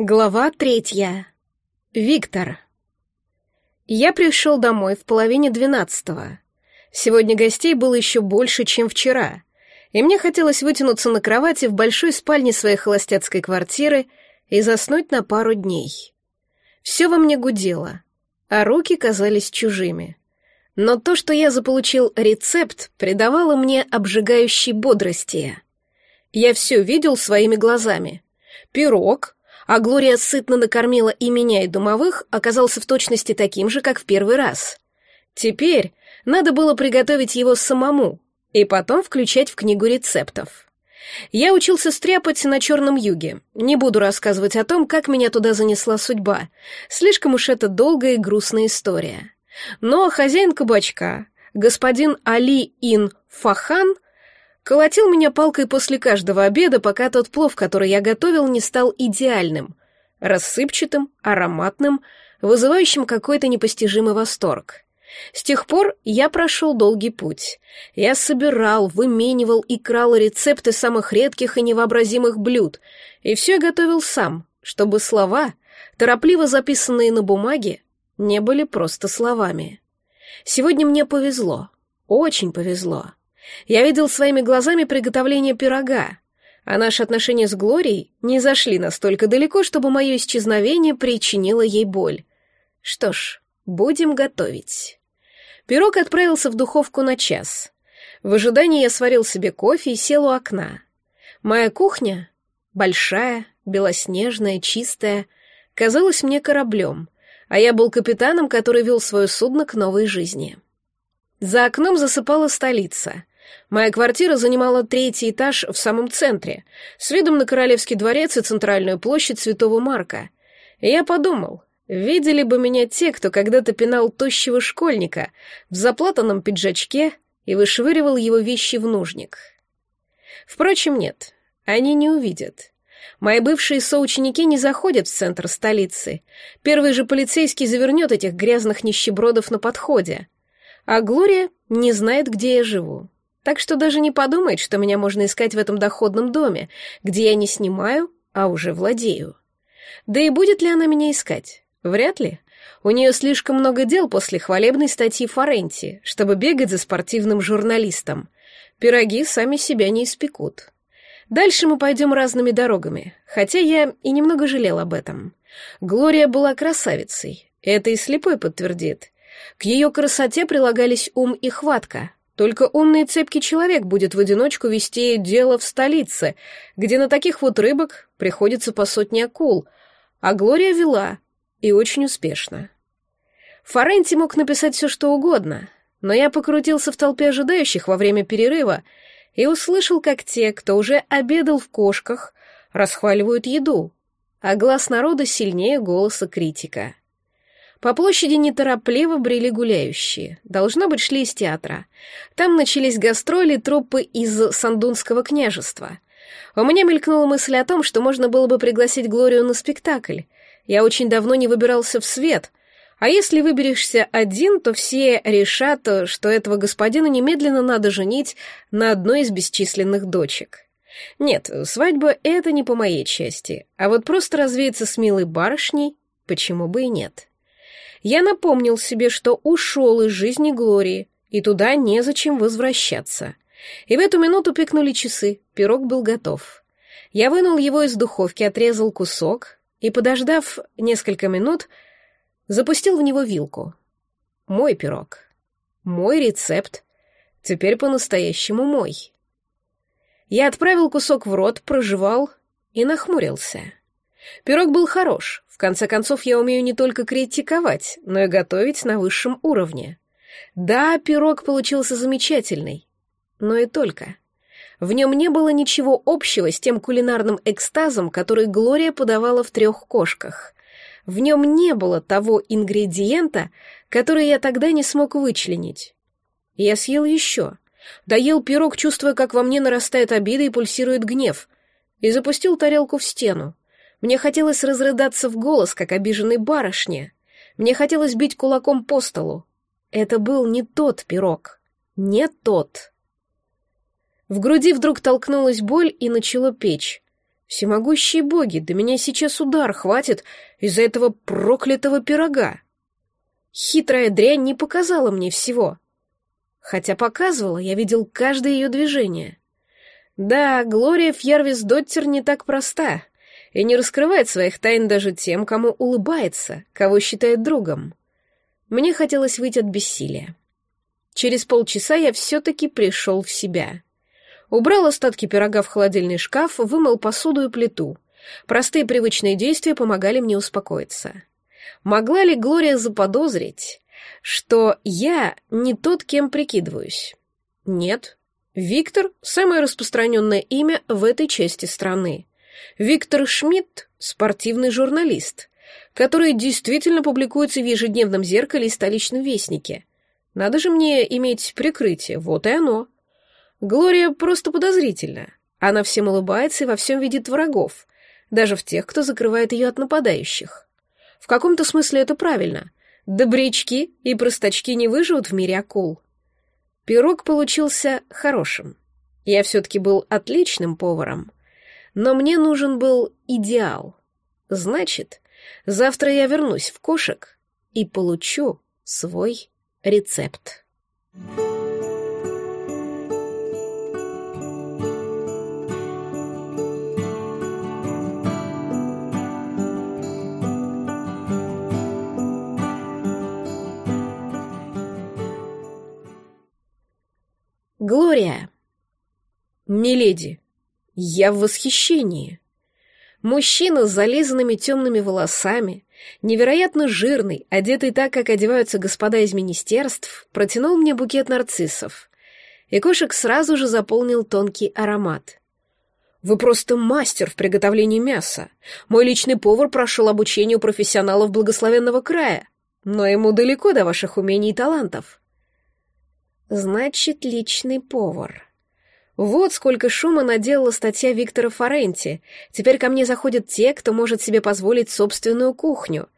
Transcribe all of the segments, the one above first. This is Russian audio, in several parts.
Глава третья. Виктор. Я пришел домой в половине двенадцатого. Сегодня гостей было еще больше, чем вчера, и мне хотелось вытянуться на кровати в большой спальне своей холостяцкой квартиры и заснуть на пару дней. Все во мне гудело, а руки казались чужими. Но то, что я заполучил рецепт, придавало мне обжигающей бодрости. Я все видел своими глазами. Пирог — а Глория сытно накормила и меня, и домовых, оказался в точности таким же, как в первый раз. Теперь надо было приготовить его самому и потом включать в книгу рецептов. Я учился стряпать на Черном юге. Не буду рассказывать о том, как меня туда занесла судьба. Слишком уж это долгая и грустная история. Но хозяин кабачка, господин Али Ин Фахан, Колотил меня палкой после каждого обеда, пока тот плов, который я готовил, не стал идеальным, рассыпчатым, ароматным, вызывающим какой-то непостижимый восторг. С тех пор я прошел долгий путь. Я собирал, выменивал и крал рецепты самых редких и невообразимых блюд, и все готовил сам, чтобы слова, торопливо записанные на бумаге, не были просто словами. Сегодня мне повезло, очень повезло. Я видел своими глазами приготовление пирога, а наши отношения с Глорией не зашли настолько далеко, чтобы мое исчезновение причинило ей боль. Что ж, будем готовить. Пирог отправился в духовку на час. В ожидании я сварил себе кофе и сел у окна. Моя кухня, большая, белоснежная, чистая, казалась мне кораблем, а я был капитаном, который вел свое судно к новой жизни. За окном засыпала столица. Моя квартира занимала третий этаж в самом центре, с видом на Королевский дворец и центральную площадь Святого Марка. И я подумал, видели бы меня те, кто когда-то пинал тощего школьника в заплатанном пиджачке и вышвыривал его вещи в нужник. Впрочем, нет, они не увидят. Мои бывшие соученики не заходят в центр столицы. Первый же полицейский завернет этих грязных нищебродов на подходе. А Глория не знает, где я живу так что даже не подумает, что меня можно искать в этом доходном доме, где я не снимаю, а уже владею. Да и будет ли она меня искать? Вряд ли. У нее слишком много дел после хвалебной статьи Форенти, чтобы бегать за спортивным журналистом. Пироги сами себя не испекут. Дальше мы пойдем разными дорогами, хотя я и немного жалел об этом. Глория была красавицей, это и слепой подтвердит. К ее красоте прилагались ум и хватка, только умный и цепкий человек будет в одиночку вести дело в столице, где на таких вот рыбок приходится по сотне акул, а Глория вела, и очень успешно. Форенти мог написать все, что угодно, но я покрутился в толпе ожидающих во время перерыва и услышал, как те, кто уже обедал в кошках, расхваливают еду, а глаз народа сильнее голоса критика. По площади неторопливо брели гуляющие. Должно быть, шли из театра. Там начались гастроли труппы из Сандунского княжества. У меня мелькнула мысль о том, что можно было бы пригласить Глорию на спектакль. Я очень давно не выбирался в свет. А если выберешься один, то все решат, что этого господина немедленно надо женить на одной из бесчисленных дочек. Нет, свадьба — это не по моей части. А вот просто развеяться с милой барышней, почему бы и нет я напомнил себе, что ушел из жизни Глории, и туда незачем возвращаться. И в эту минуту пикнули часы, пирог был готов. Я вынул его из духовки, отрезал кусок и, подождав несколько минут, запустил в него вилку. Мой пирог. Мой рецепт. Теперь по-настоящему мой. Я отправил кусок в рот, прожевал и нахмурился. Пирог был хорош, в конце концов, я умею не только критиковать, но и готовить на высшем уровне. Да, пирог получился замечательный, но и только. В нем не было ничего общего с тем кулинарным экстазом, который Глория подавала в трех кошках. В нем не было того ингредиента, который я тогда не смог вычленить. Я съел еще. Доел пирог, чувствуя, как во мне нарастает обида и пульсирует гнев, и запустил тарелку в стену. Мне хотелось разрыдаться в голос, как обиженной барышне. Мне хотелось бить кулаком по столу. Это был не тот пирог. Не тот. В груди вдруг толкнулась боль и начала печь. Всемогущие боги, да меня сейчас удар хватит из-за этого проклятого пирога. Хитрая дрянь не показала мне всего. Хотя показывала, я видел каждое ее движение. Да, Глория Фьервис Доттер не так проста и не раскрывает своих тайн даже тем, кому улыбается, кого считает другом. Мне хотелось выйти от бессилия. Через полчаса я все-таки пришел в себя. Убрал остатки пирога в холодильный шкаф, вымыл посуду и плиту. Простые привычные действия помогали мне успокоиться. Могла ли Глория заподозрить, что я не тот, кем прикидываюсь? Нет. Виктор — самое распространенное имя в этой части страны. Виктор Шмидт — спортивный журналист, который действительно публикуется в ежедневном зеркале и столичном вестнике. Надо же мне иметь прикрытие, вот и оно. Глория просто подозрительна. Она всем улыбается и во всем видит врагов, даже в тех, кто закрывает ее от нападающих. В каком-то смысле это правильно. Добрячки и простачки не выживут в мире акул. Пирог получился хорошим. Я все-таки был отличным поваром. Но мне нужен был идеал. Значит, завтра я вернусь в кошек и получу свой рецепт. Глория. Миледи, я в восхищении. Мужчина с зализанными темными волосами, невероятно жирный, одетый так, как одеваются господа из министерств, протянул мне букет нарциссов. И кошек сразу же заполнил тонкий аромат. «Вы просто мастер в приготовлении мяса. Мой личный повар прошел обучение у профессионалов благословенного края, но ему далеко до ваших умений и талантов». Значит, личный повар. Вот сколько шума наделала статья Виктора Форенти. Теперь ко мне заходят те, кто может себе позволить собственную кухню.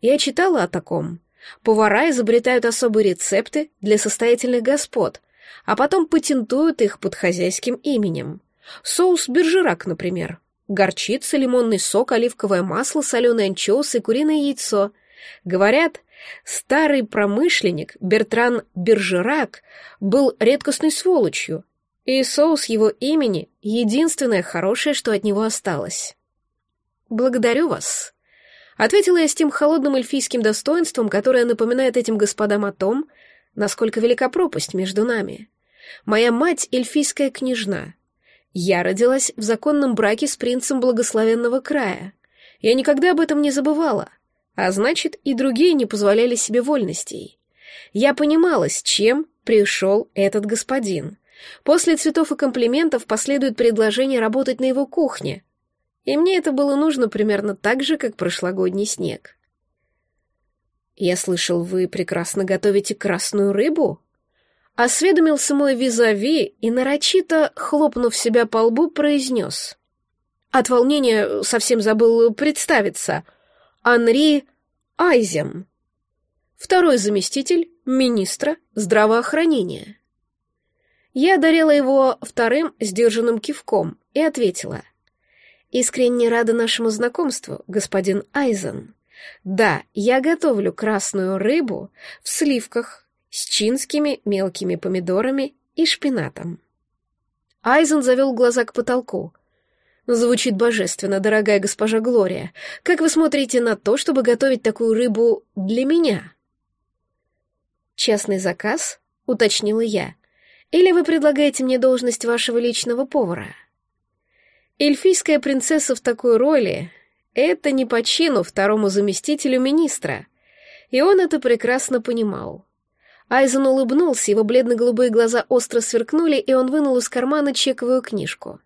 Я читала о таком. Повара изобретают особые рецепты для состоятельных господ, а потом патентуют их под хозяйским именем. Соус бержерак, например. Горчица, лимонный сок, оливковое масло, соленый анчоус и куриное яйцо. Говорят, Старый промышленник Бертран Бержерак был редкостной сволочью, и соус его имени — единственное хорошее, что от него осталось. «Благодарю вас», — ответила я с тем холодным эльфийским достоинством, которое напоминает этим господам о том, насколько велика пропасть между нами. Моя мать — эльфийская княжна. Я родилась в законном браке с принцем благословенного края. Я никогда об этом не забывала. А значит, и другие не позволяли себе вольностей. Я понимала, с чем пришел этот господин. После цветов и комплиментов последует предложение работать на его кухне. И мне это было нужно примерно так же, как прошлогодний снег. «Я слышал, вы прекрасно готовите красную рыбу?» Осведомился мой визави и, нарочито хлопнув себя по лбу, произнес. От волнения совсем забыл представиться — Анри Айзем, второй заместитель министра здравоохранения. Я одарила его вторым сдержанным кивком и ответила. «Искренне рада нашему знакомству, господин Айзен. Да, я готовлю красную рыбу в сливках с чинскими мелкими помидорами и шпинатом». Айзен завел глаза к потолку. Звучит божественно, дорогая госпожа Глория. Как вы смотрите на то, чтобы готовить такую рыбу для меня? Частный заказ, уточнила я. Или вы предлагаете мне должность вашего личного повара? Эльфийская принцесса в такой роли — это не по чину второму заместителю министра. И он это прекрасно понимал. Айзен улыбнулся, его бледно-голубые глаза остро сверкнули, и он вынул из кармана чековую книжку.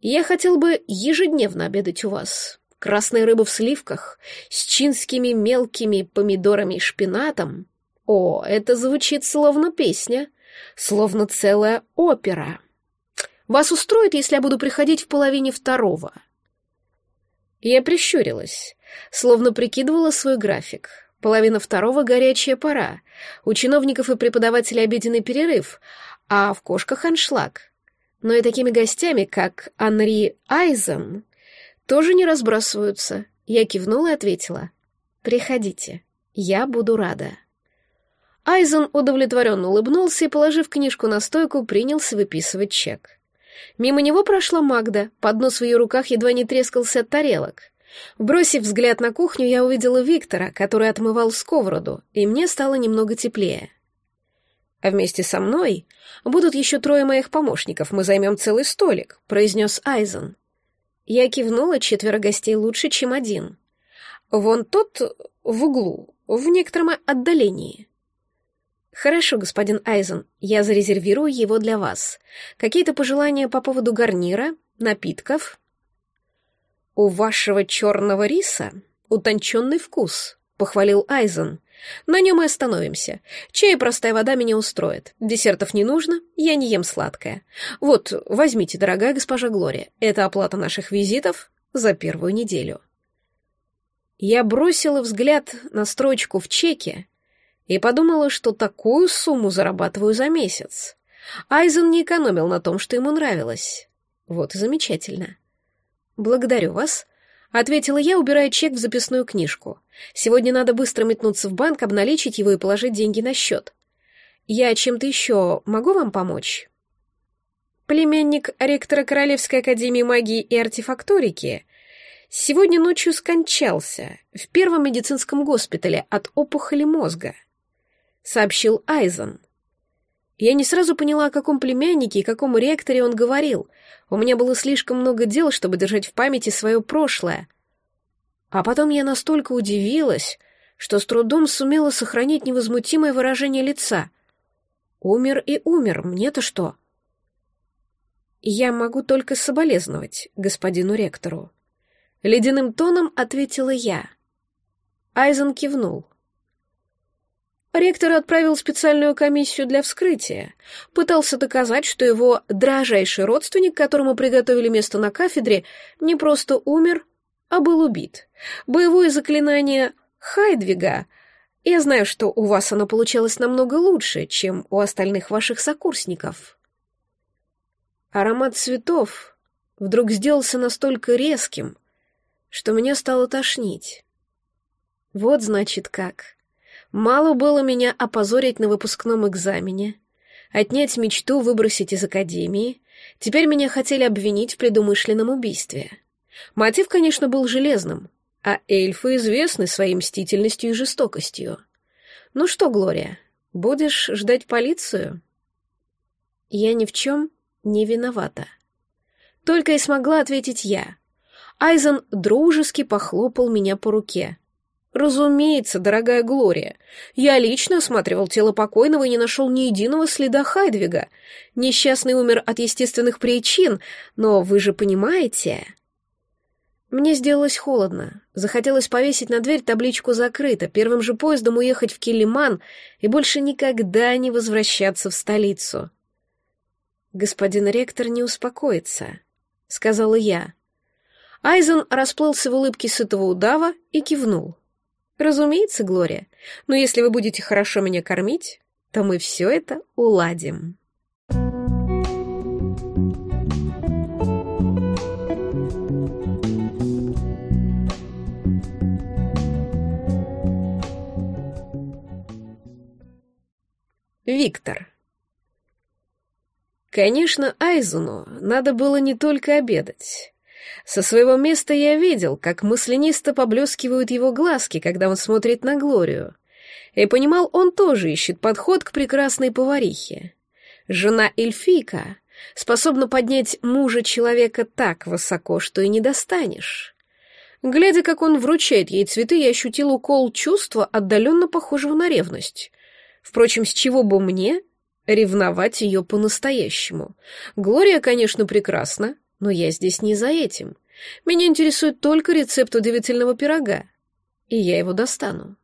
Я хотел бы ежедневно обедать у вас. Красная рыба в сливках, с чинскими мелкими помидорами и шпинатом. О, это звучит словно песня, словно целая опера. Вас устроит, если я буду приходить в половине второго?» Я прищурилась, словно прикидывала свой график. Половина второго — горячая пора. У чиновников и преподавателей обеденный перерыв, а в кошках аншлаг — Но и такими гостями, как Анри Айзен, тоже не разбрасываются. Я кивнула и ответила. «Приходите, я буду рада». Айзен удовлетворенно улыбнулся и, положив книжку на стойку, принялся выписывать чек. Мимо него прошла Магда, поднос в ее руках едва не трескался от тарелок. Бросив взгляд на кухню, я увидела Виктора, который отмывал сковороду, и мне стало немного теплее. А вместе со мной будут еще трое моих помощников, мы займем целый столик», — произнес Айзен. Я кивнула, четверо гостей лучше, чем один. Вон тот в углу, в некотором отдалении. Хорошо, господин Айзен, я зарезервирую его для вас. Какие-то пожелания по поводу гарнира, напитков? У вашего черного риса утонченный вкус, похвалил Айзен. На нем и остановимся. Чай и простая вода меня устроит. Десертов не нужно, я не ем сладкое. Вот, возьмите, дорогая госпожа Глория, это оплата наших визитов за первую неделю. Я бросила взгляд на строчку в чеке и подумала, что такую сумму зарабатываю за месяц. Айзен не экономил на том, что ему нравилось. Вот и замечательно. Благодарю вас, ответила я, убирая чек в записную книжку. Сегодня надо быстро метнуться в банк, обналичить его и положить деньги на счет. Я чем-то еще могу вам помочь? Племянник ректора Королевской академии магии и артефакторики сегодня ночью скончался в первом медицинском госпитале от опухоли мозга, сообщил Айзен. Я не сразу поняла, о каком племяннике и каком ректоре он говорил. У меня было слишком много дел, чтобы держать в памяти свое прошлое. А потом я настолько удивилась, что с трудом сумела сохранить невозмутимое выражение лица. Умер и умер, мне-то что? Я могу только соболезновать господину ректору. Ледяным тоном ответила я. Айзен кивнул. Ректор отправил специальную комиссию для вскрытия. Пытался доказать, что его дрожайший родственник, которому приготовили место на кафедре, не просто умер, а был убит. Боевое заклинание Хайдвига. Я знаю, что у вас оно получалось намного лучше, чем у остальных ваших сокурсников. Аромат цветов вдруг сделался настолько резким, что меня стало тошнить. Вот значит как. Мало было меня опозорить на выпускном экзамене, отнять мечту выбросить из академии, теперь меня хотели обвинить в предумышленном убийстве. Мотив, конечно, был железным, а эльфы известны своей мстительностью и жестокостью. Ну что, Глория, будешь ждать полицию? Я ни в чем не виновата. Только и смогла ответить я. Айзен дружески похлопал меня по руке. «Разумеется, дорогая Глория. Я лично осматривал тело покойного и не нашел ни единого следа Хайдвига. Несчастный умер от естественных причин, но вы же понимаете...» Мне сделалось холодно. Захотелось повесить на дверь табличку «Закрыто», первым же поездом уехать в Килиман и больше никогда не возвращаться в столицу. «Господин ректор не успокоится», — сказала я. Айзен расплылся в улыбке сытого удава и кивнул. Разумеется, Глория, но если вы будете хорошо меня кормить, то мы все это уладим. Виктор. Конечно, Айзуну надо было не только обедать. Со своего места я видел, как мысленисто поблескивают его глазки, когда он смотрит на Глорию. И понимал, он тоже ищет подход к прекрасной поварихе. Жена Эльфийка способна поднять мужа человека так высоко, что и не достанешь. Глядя, как он вручает ей цветы, я ощутил укол чувства, отдаленно похожего на ревность. Впрочем, с чего бы мне ревновать ее по-настоящему? Глория, конечно, прекрасна, но я здесь не за этим. Меня интересует только рецепт удивительного пирога. И я его достану.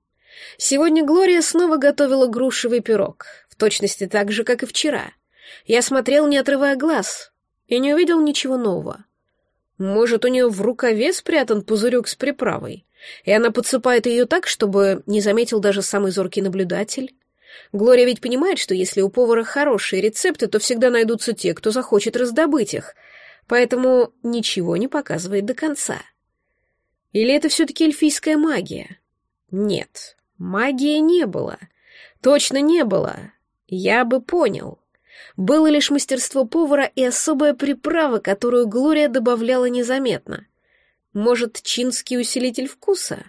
Сегодня Глория снова готовила грушевый пирог, в точности так же, как и вчера. Я смотрел, не отрывая глаз, и не увидел ничего нового. Может, у нее в рукаве спрятан пузырек с приправой, и она подсыпает ее так, чтобы не заметил даже самый зоркий наблюдатель? Глория ведь понимает, что если у повара хорошие рецепты, то всегда найдутся те, кто захочет раздобыть их, поэтому ничего не показывает до конца. Или это все-таки эльфийская магия? Нет, магии не было. Точно не было. Я бы понял. Было лишь мастерство повара и особая приправа, которую Глория добавляла незаметно. Может, чинский усилитель вкуса?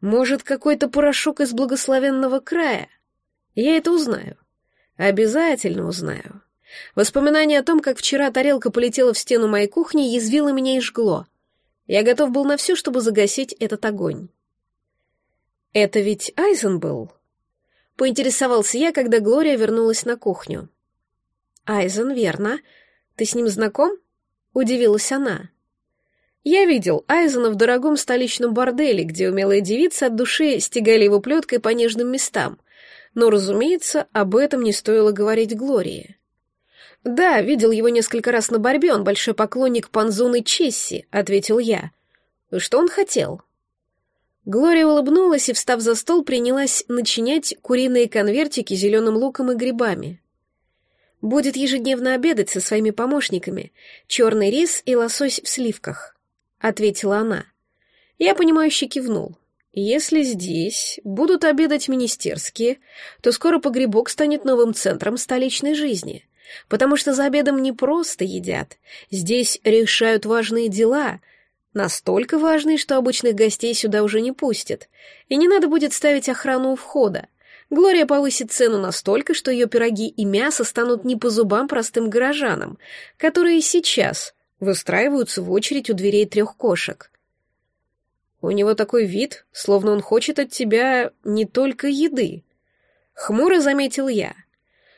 Может, какой-то порошок из благословенного края? Я это узнаю. Обязательно узнаю. Воспоминание о том, как вчера тарелка полетела в стену моей кухни, язвило меня и жгло. Я готов был на все, чтобы загасить этот огонь. «Это ведь Айзен был?» Поинтересовался я, когда Глория вернулась на кухню. «Айзен, верно. Ты с ним знаком?» Удивилась она. Я видел Айзена в дорогом столичном борделе, где умелые девицы от души стегали его плеткой по нежным местам. Но, разумеется, об этом не стоило говорить Глории. «Да, видел его несколько раз на борьбе, он большой поклонник Панзуны Чесси», — ответил я. «Что он хотел?» Глория улыбнулась и, встав за стол, принялась начинять куриные конвертики зеленым луком и грибами. Будет ежедневно обедать со своими помощниками, черный рис и лосось в сливках. — ответила она. Я, понимающе кивнул. Если здесь будут обедать министерские, то скоро погребок станет новым центром столичной жизни, потому что за обедом не просто едят, здесь решают важные дела, настолько важные, что обычных гостей сюда уже не пустят, и не надо будет ставить охрану у входа. Глория повысит цену настолько, что ее пироги и мясо станут не по зубам простым горожанам, которые сейчас выстраиваются в очередь у дверей трех кошек. У него такой вид, словно он хочет от тебя не только еды. Хмуро заметил я.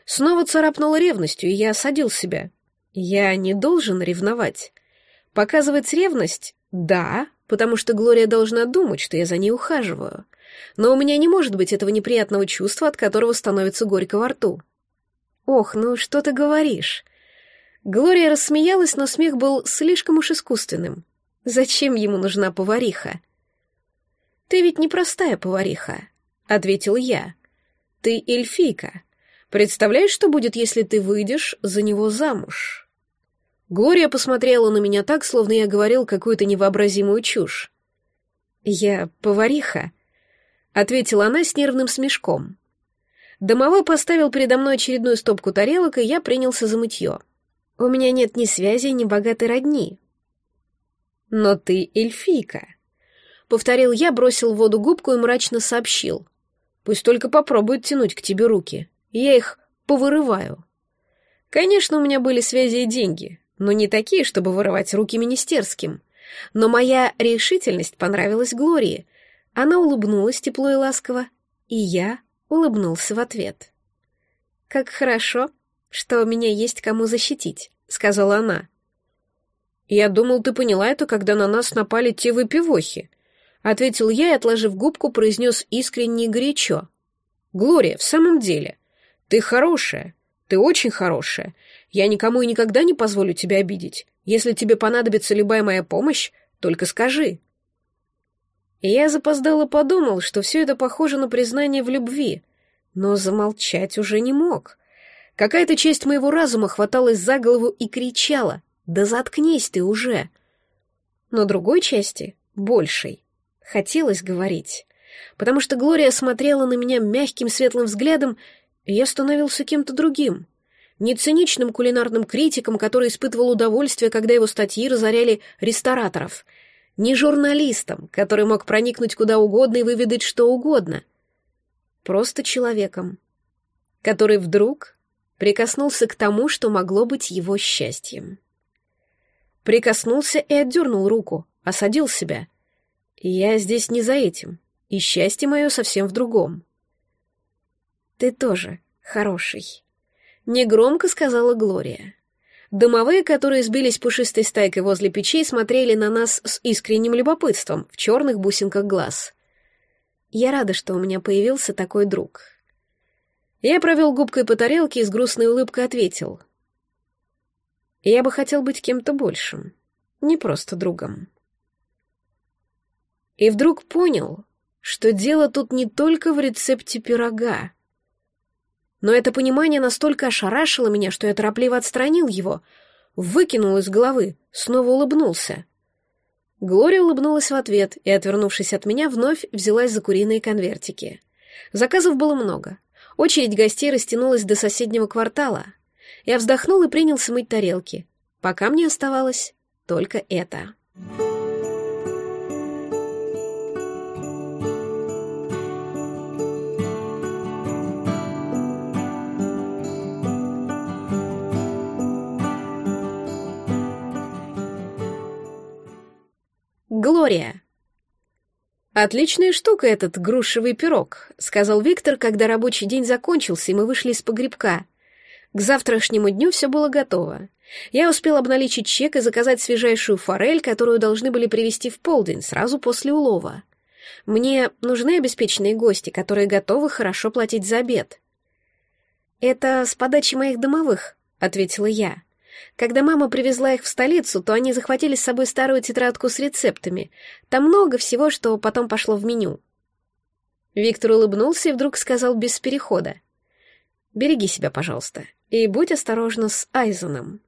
Снова царапнула ревностью, и я осадил себя. Я не должен ревновать. Показывать ревность — да, потому что Глория должна думать, что я за ней ухаживаю. Но у меня не может быть этого неприятного чувства, от которого становится горько во рту. «Ох, ну что ты говоришь?» Глория рассмеялась, но смех был слишком уж искусственным. Зачем ему нужна повариха? «Ты ведь не простая повариха», — ответил я. «Ты эльфийка. Представляешь, что будет, если ты выйдешь за него замуж?» Глория посмотрела на меня так, словно я говорил какую-то невообразимую чушь. «Я повариха», — ответила она с нервным смешком. Домовой поставил передо мной очередную стопку тарелок, и я принялся за мытье. У меня нет ни связи, ни богатой родни. Но ты эльфийка. Повторил я, бросил в воду губку и мрачно сообщил. Пусть только попробуют тянуть к тебе руки. Я их повырываю. Конечно, у меня были связи и деньги, но не такие, чтобы вырывать руки министерским. Но моя решительность понравилась Глории. Она улыбнулась тепло и ласково, и я улыбнулся в ответ. «Как хорошо», что меня есть кому защитить», — сказала она. «Я думал, ты поняла это, когда на нас напали те выпивохи», — ответил я и, отложив губку, произнес искренне и горячо. «Глория, в самом деле, ты хорошая, ты очень хорошая. Я никому и никогда не позволю тебя обидеть. Если тебе понадобится любая моя помощь, только скажи». И я запоздало подумал, что все это похоже на признание в любви, но замолчать уже не мог. Какая-то часть моего разума хваталась за голову и кричала «Да заткнись ты уже!» Но другой части, большей, хотелось говорить, потому что Глория смотрела на меня мягким светлым взглядом, я становился кем-то другим. Не циничным кулинарным критиком, который испытывал удовольствие, когда его статьи разоряли рестораторов, не журналистом, который мог проникнуть куда угодно и выведать что угодно. Просто человеком, который вдруг прикоснулся к тому, что могло быть его счастьем. Прикоснулся и отдернул руку, осадил себя. Я здесь не за этим, и счастье мое совсем в другом. Ты тоже хороший. Негромко сказала Глория. Домовые, которые сбились пушистой стайкой возле печей, смотрели на нас с искренним любопытством в черных бусинках глаз. Я рада, что у меня появился такой друг. Я провел губкой по тарелке и с грустной улыбкой ответил. Я бы хотел быть кем-то большим, не просто другом. И вдруг понял, что дело тут не только в рецепте пирога. Но это понимание настолько ошарашило меня, что я торопливо отстранил его, выкинул из головы, снова улыбнулся. Глория улыбнулась в ответ и, отвернувшись от меня, вновь взялась за куриные конвертики. Заказов было много. Очередь гостей растянулась до соседнего квартала. Я вздохнул и принялся мыть тарелки. Пока мне оставалось только это. Глория. «Отличная штука этот грушевый пирог», — сказал Виктор, когда рабочий день закончился, и мы вышли из погребка. К завтрашнему дню все было готово. Я успел обналичить чек и заказать свежайшую форель, которую должны были привезти в полдень, сразу после улова. Мне нужны обеспеченные гости, которые готовы хорошо платить за обед. «Это с подачи моих домовых», — ответила я. Когда мама привезла их в столицу, то они захватили с собой старую тетрадку с рецептами. Там много всего, что потом пошло в меню. Виктор улыбнулся и вдруг сказал без перехода. «Береги себя, пожалуйста, и будь осторожна с Айзеном».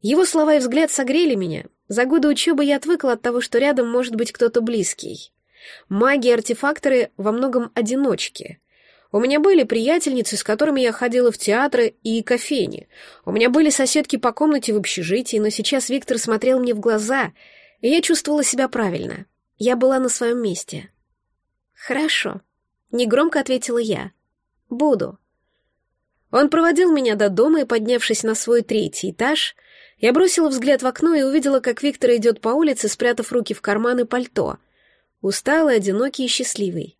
Его слова и взгляд согрели меня. За годы учебы я отвыкла от того, что рядом может быть кто-то близкий. Маги и артефакторы во многом одиночки. У меня были приятельницы, с которыми я ходила в театры и кофейни. У меня были соседки по комнате в общежитии, но сейчас Виктор смотрел мне в глаза, и я чувствовала себя правильно. Я была на своем месте. «Хорошо», — негромко ответила я. «Буду». Он проводил меня до дома, и, поднявшись на свой третий этаж, я бросила взгляд в окно и увидела, как Виктор идет по улице, спрятав руки в карманы пальто. Усталый, одинокий и счастливый.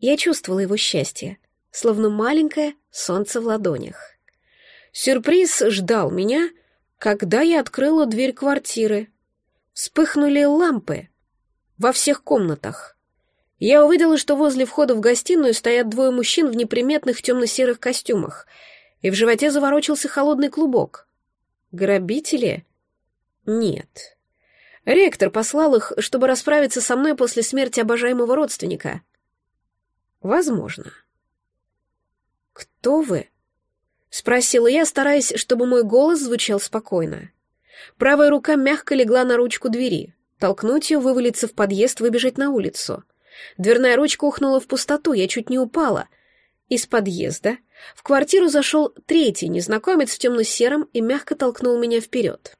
Я чувствовала его счастье словно маленькое солнце в ладонях. Сюрприз ждал меня, когда я открыла дверь квартиры. Вспыхнули лампы во всех комнатах. Я увидела, что возле входа в гостиную стоят двое мужчин в неприметных темно-серых костюмах, и в животе заворочился холодный клубок. Грабители? Нет. Ректор послал их, чтобы расправиться со мной после смерти обожаемого родственника. Возможно. «Кто вы?» — спросила я, стараясь, чтобы мой голос звучал спокойно. Правая рука мягко легла на ручку двери. Толкнуть ее, вывалиться в подъезд, выбежать на улицу. Дверная ручка ухнула в пустоту, я чуть не упала. Из подъезда в квартиру зашел третий незнакомец в темно-сером и мягко толкнул меня вперед.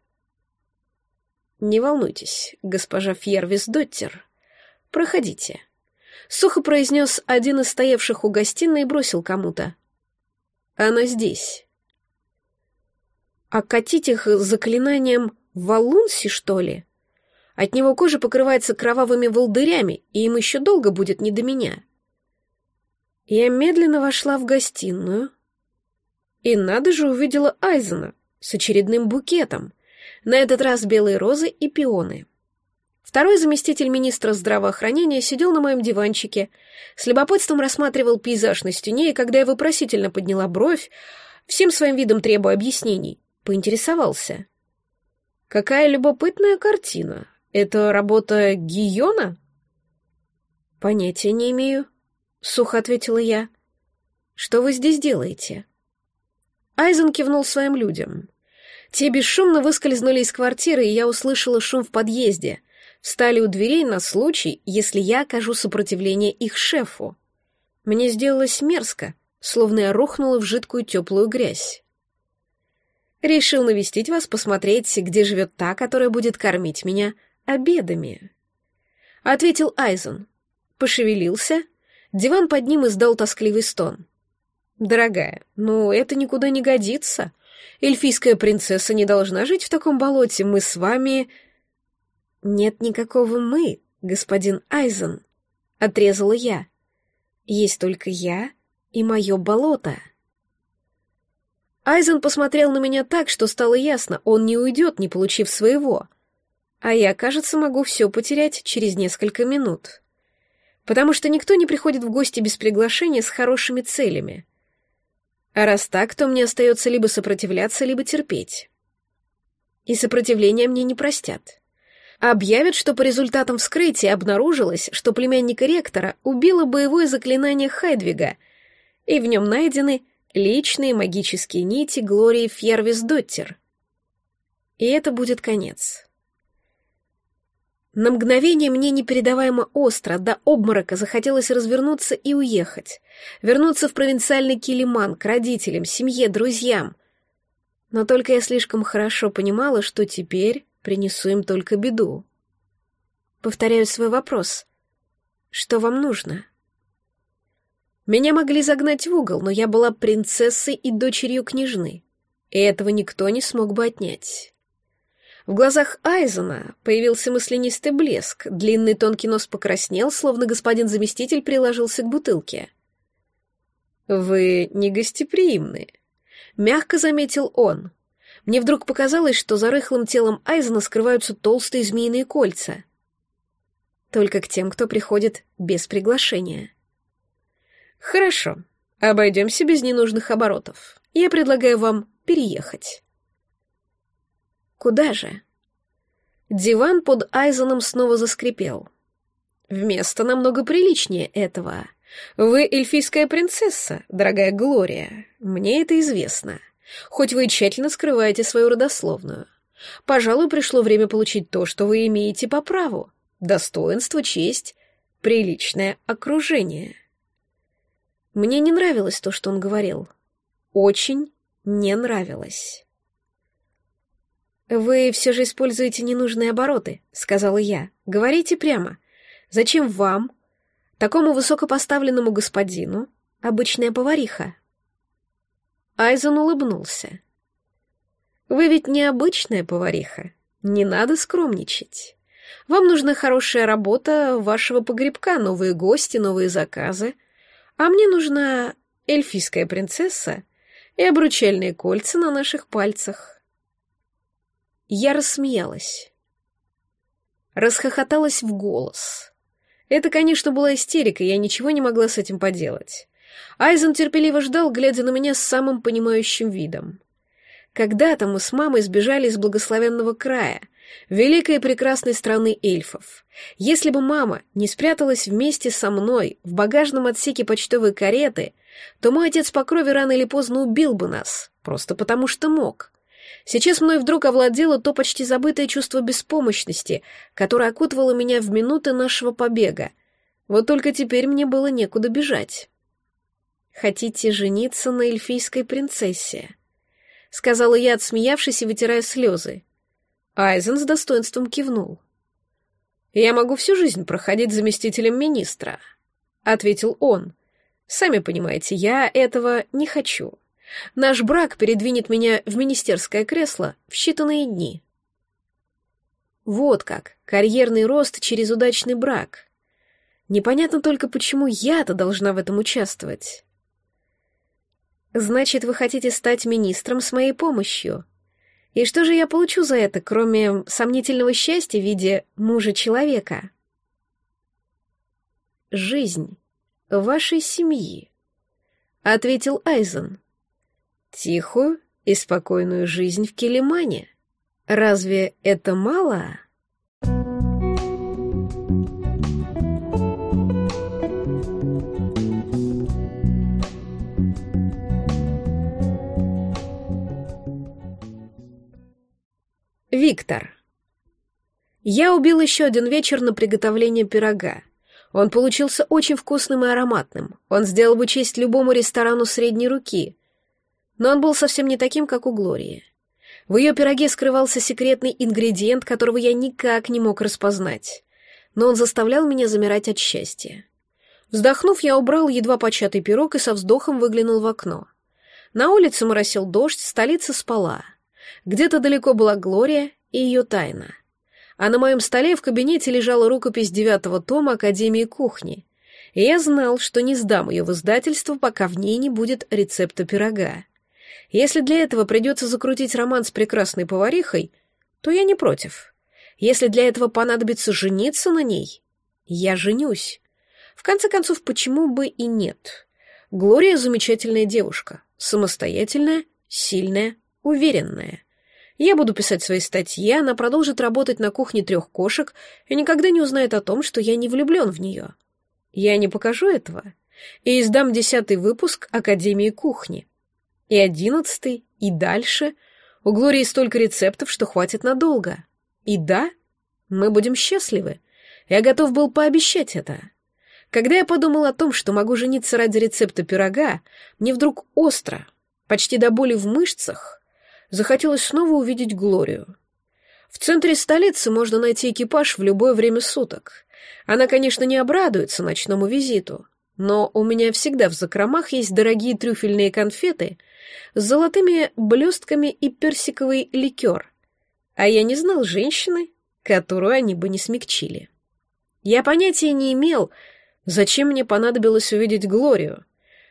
«Не волнуйтесь, госпожа Фьервис Доттер. Проходите», — сухо произнес один из стоявших у гостиной и бросил кому-то. Она здесь. Окатить их заклинанием валунси, что ли? От него кожа покрывается кровавыми волдырями, и им еще долго будет не до меня. Я медленно вошла в гостиную, и надо же увидела Айзена с очередным букетом, на этот раз белые розы и пионы. Второй заместитель министра здравоохранения сидел на моем диванчике, с любопытством рассматривал пейзаж на стене, и когда я вопросительно подняла бровь, всем своим видом требуя объяснений, поинтересовался. «Какая любопытная картина. Это работа Гийона?» «Понятия не имею», — сухо ответила я. «Что вы здесь делаете?» Айзен кивнул своим людям. Те бесшумно выскользнули из квартиры, и я услышала шум в подъезде — встали у дверей на случай, если я окажу сопротивление их шефу. Мне сделалось мерзко, словно я рухнула в жидкую теплую грязь. Решил навестить вас, посмотреть, где живет та, которая будет кормить меня обедами. Ответил Айзен. Пошевелился. Диван под ним издал тоскливый стон. «Дорогая, ну это никуда не годится. Эльфийская принцесса не должна жить в таком болоте. Мы с вами...» «Нет никакого «мы», господин Айзен», — отрезала я. «Есть только я и мое болото». Айзен посмотрел на меня так, что стало ясно, он не уйдет, не получив своего. А я, кажется, могу все потерять через несколько минут. Потому что никто не приходит в гости без приглашения с хорошими целями. А раз так, то мне остается либо сопротивляться, либо терпеть. И сопротивление мне не простят. Объявят, что по результатам вскрытия обнаружилось, что племянника ректора убило боевое заклинание Хайдвига. и в нем найдены личные магические нити Глории Фьервис-Доттер. И это будет конец. На мгновение мне непередаваемо остро, до обморока захотелось развернуться и уехать. Вернуться в провинциальный Килиман, к родителям, семье, друзьям. Но только я слишком хорошо понимала, что теперь принесу им только беду. Повторяю свой вопрос. Что вам нужно? Меня могли загнать в угол, но я была принцессой и дочерью княжны, и этого никто не смог бы отнять. В глазах Айзена появился мысленистый блеск, длинный тонкий нос покраснел, словно господин заместитель приложился к бутылке. «Вы не гостеприимны», — мягко заметил он. Мне вдруг показалось, что за рыхлым телом Айзена скрываются толстые змеиные кольца. Только к тем, кто приходит без приглашения. «Хорошо, обойдемся без ненужных оборотов. Я предлагаю вам переехать». Куда же? Диван под Айзеном снова заскрипел. Вместо намного приличнее этого. Вы эльфийская принцесса, дорогая Глория. Мне это известно. Хоть вы и тщательно скрываете свою родословную. Пожалуй, пришло время получить то, что вы имеете по праву. Достоинство, честь, приличное окружение. Мне не нравилось то, что он говорил. Очень не нравилось. «Вы все же используете ненужные обороты», — сказала я. «Говорите прямо. Зачем вам, такому высокопоставленному господину, обычная повариха?» Айзен улыбнулся. «Вы ведь не обычная повариха. Не надо скромничать. Вам нужна хорошая работа вашего погребка, новые гости, новые заказы. А мне нужна эльфийская принцесса и обручальные кольца на наших пальцах. Я рассмеялась. Расхохоталась в голос. Это, конечно, была истерика, я ничего не могла с этим поделать. Айзен терпеливо ждал, глядя на меня с самым понимающим видом. Когда-то мы с мамой сбежали из благословенного края, великой и прекрасной страны эльфов. Если бы мама не спряталась вместе со мной в багажном отсеке почтовой кареты, то мой отец по крови рано или поздно убил бы нас, просто потому что мог. Сейчас мной вдруг овладело то почти забытое чувство беспомощности, которое окутывало меня в минуты нашего побега. Вот только теперь мне было некуда бежать. «Хотите жениться на эльфийской принцессе?» — сказала я, отсмеявшись и вытирая слезы. Айзен с достоинством кивнул. «Я могу всю жизнь проходить заместителем министра», — ответил он. «Сами понимаете, я этого не хочу». Наш брак передвинет меня в министерское кресло в считанные дни. Вот как, карьерный рост через удачный брак. Непонятно только, почему я-то должна в этом участвовать. Значит, вы хотите стать министром с моей помощью. И что же я получу за это, кроме сомнительного счастья в виде мужа человека? Жизнь вашей семьи, — ответил Айзен тихую и спокойную жизнь в Келимане. Разве это мало? Виктор. Я убил еще один вечер на приготовление пирога. Он получился очень вкусным и ароматным. Он сделал бы честь любому ресторану средней руки — но он был совсем не таким, как у Глории. В ее пироге скрывался секретный ингредиент, которого я никак не мог распознать, но он заставлял меня замирать от счастья. Вздохнув, я убрал едва початый пирог и со вздохом выглянул в окно. На улице моросил дождь, столица спала. Где-то далеко была Глория и ее тайна. А на моем столе в кабинете лежала рукопись девятого тома Академии кухни, и я знал, что не сдам ее в издательство, пока в ней не будет рецепта пирога. Если для этого придется закрутить роман с прекрасной поварихой, то я не против. Если для этого понадобится жениться на ней, я женюсь. В конце концов, почему бы и нет? Глория замечательная девушка, самостоятельная, сильная, уверенная. Я буду писать свои статьи, она продолжит работать на кухне трех кошек и никогда не узнает о том, что я не влюблен в нее. Я не покажу этого. и издам десятый выпуск Академии кухни. И одиннадцатый, и дальше. У Глории столько рецептов, что хватит надолго. И да, мы будем счастливы. Я готов был пообещать это. Когда я подумал о том, что могу жениться ради рецепта пирога, мне вдруг остро, почти до боли в мышцах, захотелось снова увидеть Глорию. В центре столицы можно найти экипаж в любое время суток. Она, конечно, не обрадуется ночному визиту, но у меня всегда в закромах есть дорогие трюфельные конфеты с золотыми блестками и персиковый ликер. А я не знал женщины, которую они бы не смягчили. Я понятия не имел, Зачем мне понадобилось увидеть Глорию?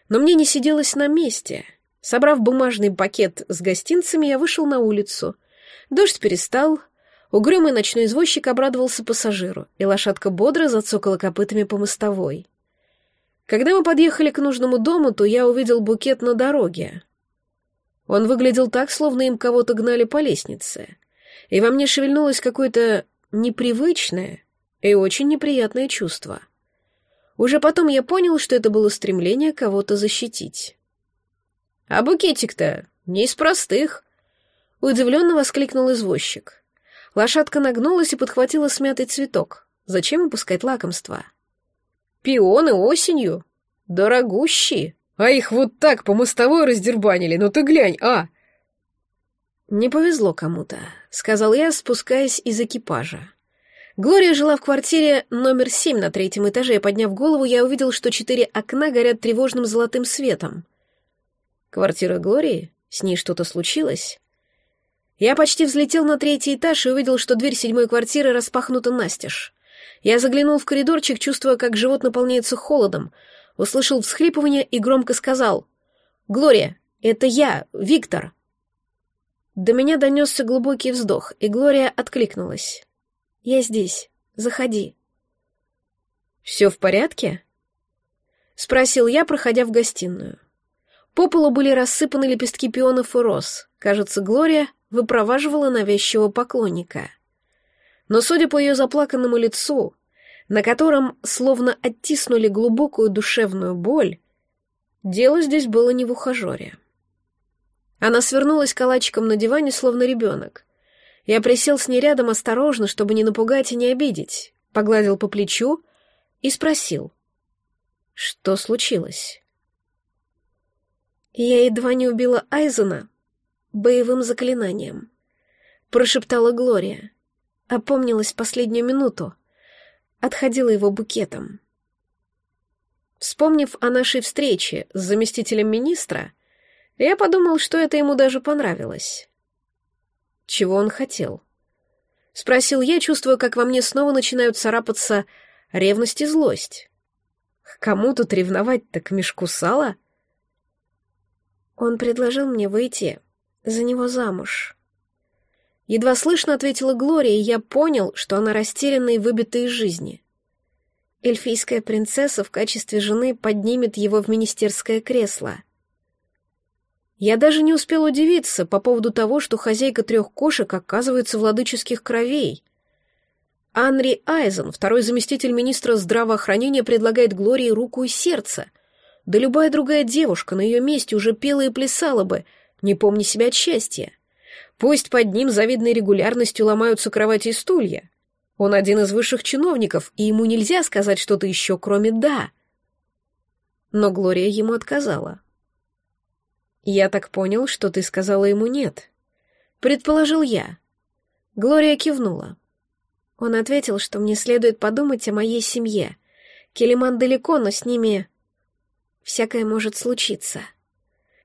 Но мне не сиделось на месте. Собрав бумажный пакет с гостинцами, я вышел на улицу. Дождь перестал. Угрюмый ночной извозчик обрадовался пассажиру, и лошадка бодро зацокала копытами по мостовой. Когда мы подъехали к нужному дому, то я увидел букет на дороге. Он выглядел так, словно им кого-то гнали по лестнице. И во мне шевельнулось какое-то непривычное и очень неприятное чувство — уже потом я понял, что это было стремление кого-то защитить. «А букетик-то не из простых!» — удивленно воскликнул извозчик. Лошадка нагнулась и подхватила смятый цветок. Зачем упускать лакомство? «Пионы осенью? Дорогущие! А их вот так по мостовой раздербанили, ну ты глянь, а!» «Не повезло кому-то», — сказал я, спускаясь из экипажа. Глория жила в квартире номер семь на третьем этаже, и, подняв голову, я увидел, что четыре окна горят тревожным золотым светом. Квартира Глории? С ней что-то случилось? Я почти взлетел на третий этаж и увидел, что дверь седьмой квартиры распахнута настежь. Я заглянул в коридорчик, чувствуя, как живот наполняется холодом, услышал всхлипывание и громко сказал «Глория, это я, Виктор». До меня донесся глубокий вздох, и Глория откликнулась. Я здесь. Заходи. Все в порядке? Спросил я, проходя в гостиную. По полу были рассыпаны лепестки пионов и роз. Кажется, Глория выпроваживала навязчивого поклонника. Но, судя по ее заплаканному лицу, на котором словно оттиснули глубокую душевную боль, дело здесь было не в ухажере. Она свернулась калачиком на диване, словно ребенок, я присел с ней рядом осторожно, чтобы не напугать и не обидеть, погладил по плечу и спросил, что случилось. Я едва не убила Айзена боевым заклинанием, прошептала Глория, опомнилась последнюю минуту, отходила его букетом. Вспомнив о нашей встрече с заместителем министра, я подумал, что это ему даже понравилось. Чего он хотел? Спросил я, чувствуя, как во мне снова начинают царапаться ревность и злость. К кому тут ревновать-то, к мешку сала? Он предложил мне выйти за него замуж. Едва слышно ответила Глория, и я понял, что она растеряна и выбита из жизни. Эльфийская принцесса в качестве жены поднимет его в министерское кресло — я даже не успел удивиться по поводу того, что хозяйка трех кошек оказывается владыческих кровей. Анри Айзен, второй заместитель министра здравоохранения, предлагает Глории руку и сердце. Да любая другая девушка на ее месте уже пела и плясала бы, не помня себя от счастья. Пусть под ним завидной регулярностью ломаются кровати и стулья. Он один из высших чиновников, и ему нельзя сказать что-то еще, кроме «да». Но Глория ему отказала. «Я так понял, что ты сказала ему нет», — предположил я. Глория кивнула. Он ответил, что мне следует подумать о моей семье. Келиман далеко, но с ними всякое может случиться.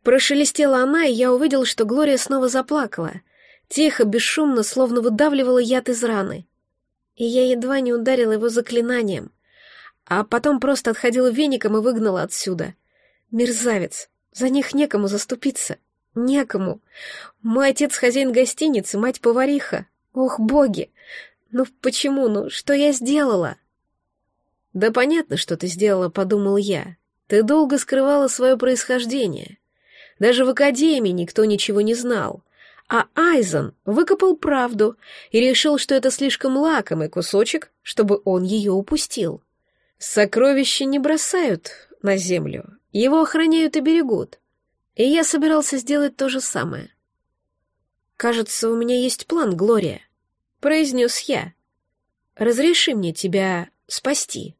Прошелестела она, и я увидел, что Глория снова заплакала. Тихо, бесшумно, словно выдавливала яд из раны. И я едва не ударила его заклинанием. А потом просто отходила веником и выгнала отсюда. Мерзавец, за них некому заступиться. Некому. Мой отец хозяин гостиницы, мать повариха. Ох, боги! Ну почему? Ну что я сделала? Да понятно, что ты сделала, подумал я. Ты долго скрывала свое происхождение. Даже в академии никто ничего не знал. А Айзен выкопал правду и решил, что это слишком лакомый кусочек, чтобы он ее упустил. Сокровища не бросают на землю, его охраняют и берегут. И я собирался сделать то же самое. «Кажется, у меня есть план, Глория», — произнес я. «Разреши мне тебя спасти».